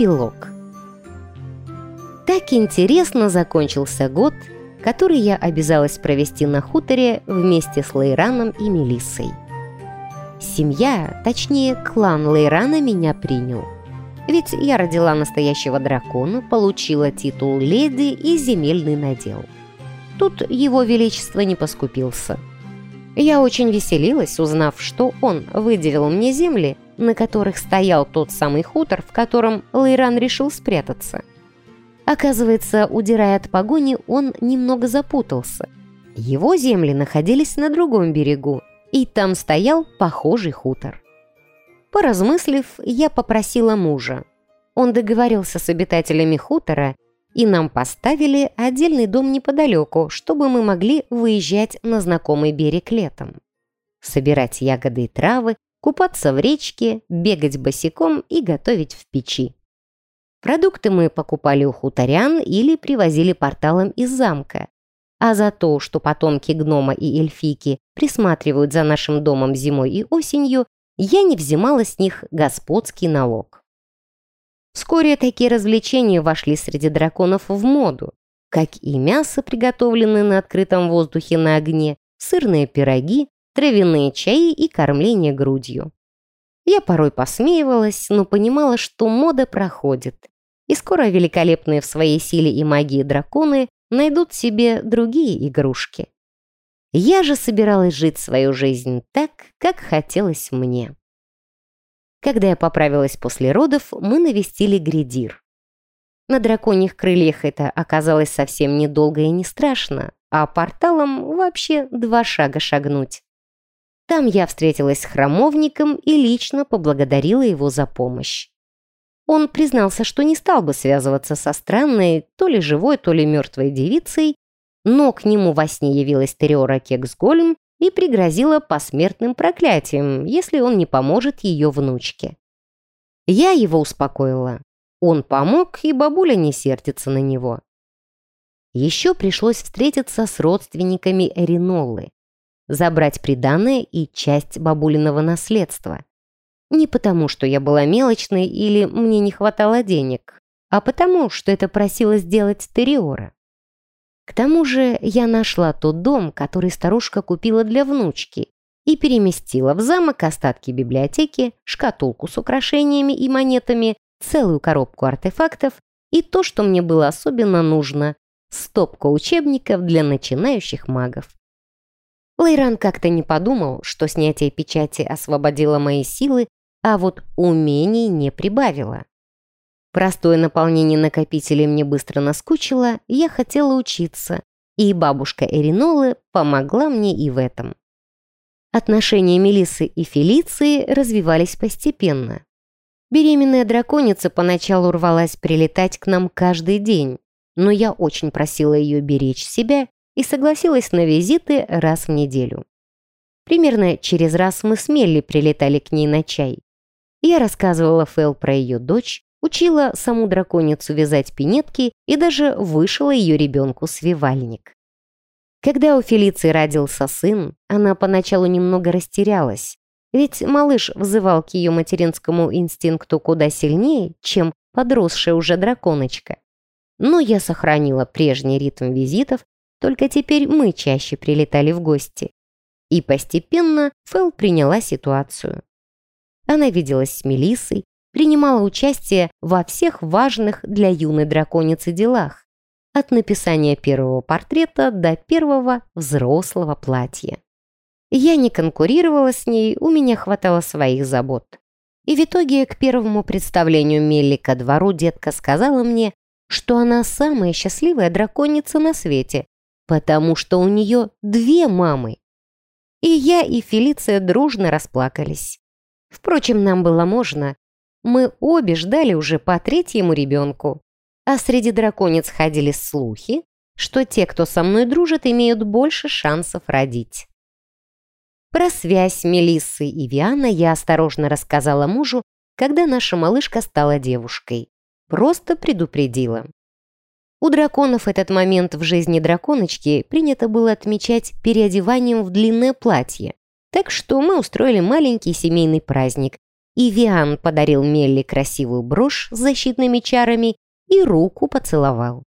Эпилог Так интересно закончился год, который я обязалась провести на хуторе вместе с Лейраном и Мелиссой. Семья, точнее клан Лейрана меня принял. Ведь я родила настоящего дракона, получила титул леди и земельный надел. Тут его величество не поскупился. Я очень веселилась, узнав, что он выделил мне земли, на которых стоял тот самый хутор, в котором Лейран решил спрятаться. Оказывается, удирая от погони, он немного запутался. Его земли находились на другом берегу, и там стоял похожий хутор. Поразмыслив, я попросила мужа. Он договорился с обитателями хутора, и нам поставили отдельный дом неподалеку, чтобы мы могли выезжать на знакомый берег летом. Собирать ягоды и травы, купаться в речке, бегать босиком и готовить в печи. Продукты мы покупали у хуторян или привозили порталом из замка. А за то, что потомки гнома и эльфийки присматривают за нашим домом зимой и осенью, я не взимала с них господский налог. Вскоре такие развлечения вошли среди драконов в моду, как и мясо, приготовленное на открытом воздухе на огне, сырные пироги, травяные чаи и кормление грудью. Я порой посмеивалась, но понимала, что мода проходит, и скоро великолепные в своей силе и магии драконы найдут себе другие игрушки. Я же собиралась жить свою жизнь так, как хотелось мне. Когда я поправилась после родов, мы навестили Гридир. На драконьих крыльях это оказалось совсем недолго и не страшно, а порталом вообще два шага шагнуть. Там я встретилась с храмовником и лично поблагодарила его за помощь. Он признался, что не стал бы связываться со странной, то ли живой, то ли мертвой девицей, но к нему во сне явилась Тереора Кексгольм и пригрозила посмертным проклятием, если он не поможет ее внучке. Я его успокоила. Он помог, и бабуля не сердится на него. Еще пришлось встретиться с родственниками Эриноллы, забрать приданное и часть бабулиного наследства. Не потому, что я была мелочной или мне не хватало денег, а потому, что это просила сделать Териора. К тому же я нашла тот дом, который старушка купила для внучки, и переместила в замок остатки библиотеки, шкатулку с украшениями и монетами, целую коробку артефактов и то, что мне было особенно нужно – стопку учебников для начинающих магов. Лейран как-то не подумал, что снятие печати освободило мои силы, а вот умений не прибавило. Простое наполнение накопителей мне быстро наскучило, я хотела учиться, и бабушка Эринолы помогла мне и в этом. Отношения Мелисы и Фелиции развивались постепенно. Беременная драконица поначалу рвалась прилетать к нам каждый день, но я очень просила ее беречь себя и согласилась на визиты раз в неделю. Примерно через раз мы с Мелли прилетали к ней на чай. Я рассказывала Фэл про ее дочь, учила саму драконицу вязать пинетки и даже вышила ее ребенку свивальник. Когда у Фелиции родился сын, она поначалу немного растерялась, ведь малыш взывал к ее материнскому инстинкту куда сильнее, чем подросшая уже драконочка. Но я сохранила прежний ритм визитов, только теперь мы чаще прилетали в гости. И постепенно Фэл приняла ситуацию. Она виделась с Мелиссой, принимала участие во всех важных для юной драконицы делах, от написания первого портрета до первого взрослого платья. Я не конкурировала с ней, у меня хватало своих забот. И в итоге к первому представлению Мелли ко двору детка сказала мне, что она самая счастливая драконица на свете, потому что у нее две мамы. И я, и Фелиция дружно расплакались. Впрочем, нам было можно, мы обе ждали уже по третьему ребенку. А среди драконец ходили слухи, что те, кто со мной дружит, имеют больше шансов родить. Про связь Мелиссы и Виана я осторожно рассказала мужу, когда наша малышка стала девушкой. Просто предупредила. У драконов этот момент в жизни драконочки принято было отмечать переодеванием в длинное платье. Так что мы устроили маленький семейный праздник, и Виан подарил Мелли красивую брошь с защитными чарами и руку поцеловал.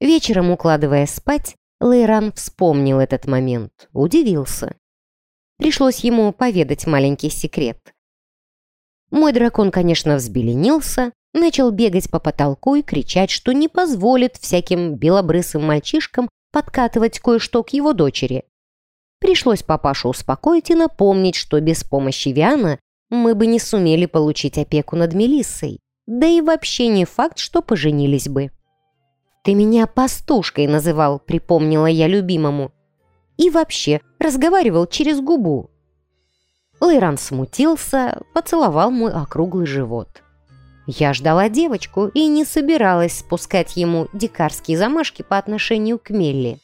Вечером, укладывая спать, Лейран вспомнил этот момент, удивился. Пришлось ему поведать маленький секрет. Мой дракон, конечно, взбеленился, начал бегать по потолку и кричать, что не позволит всяким белобрысым мальчишкам подкатывать кое-что к его дочери. Пришлось папашу успокоить и напомнить, что без помощи Виана мы бы не сумели получить опеку над Мелиссой. Да и вообще не факт, что поженились бы. «Ты меня пастушкой называл», — припомнила я любимому. «И вообще, разговаривал через губу». Лейран смутился, поцеловал мой округлый живот. Я ждала девочку и не собиралась спускать ему дикарские замашки по отношению к Мелли.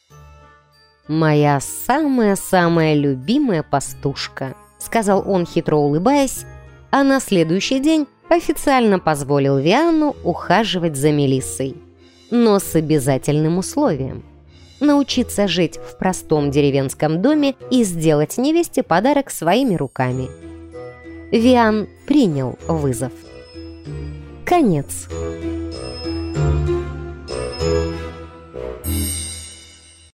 «Моя самая-самая любимая пастушка», — сказал он, хитро улыбаясь, а на следующий день официально позволил Виану ухаживать за Мелиссой. Но с обязательным условием — научиться жить в простом деревенском доме и сделать невесте подарок своими руками. Виан принял вызов. Конец.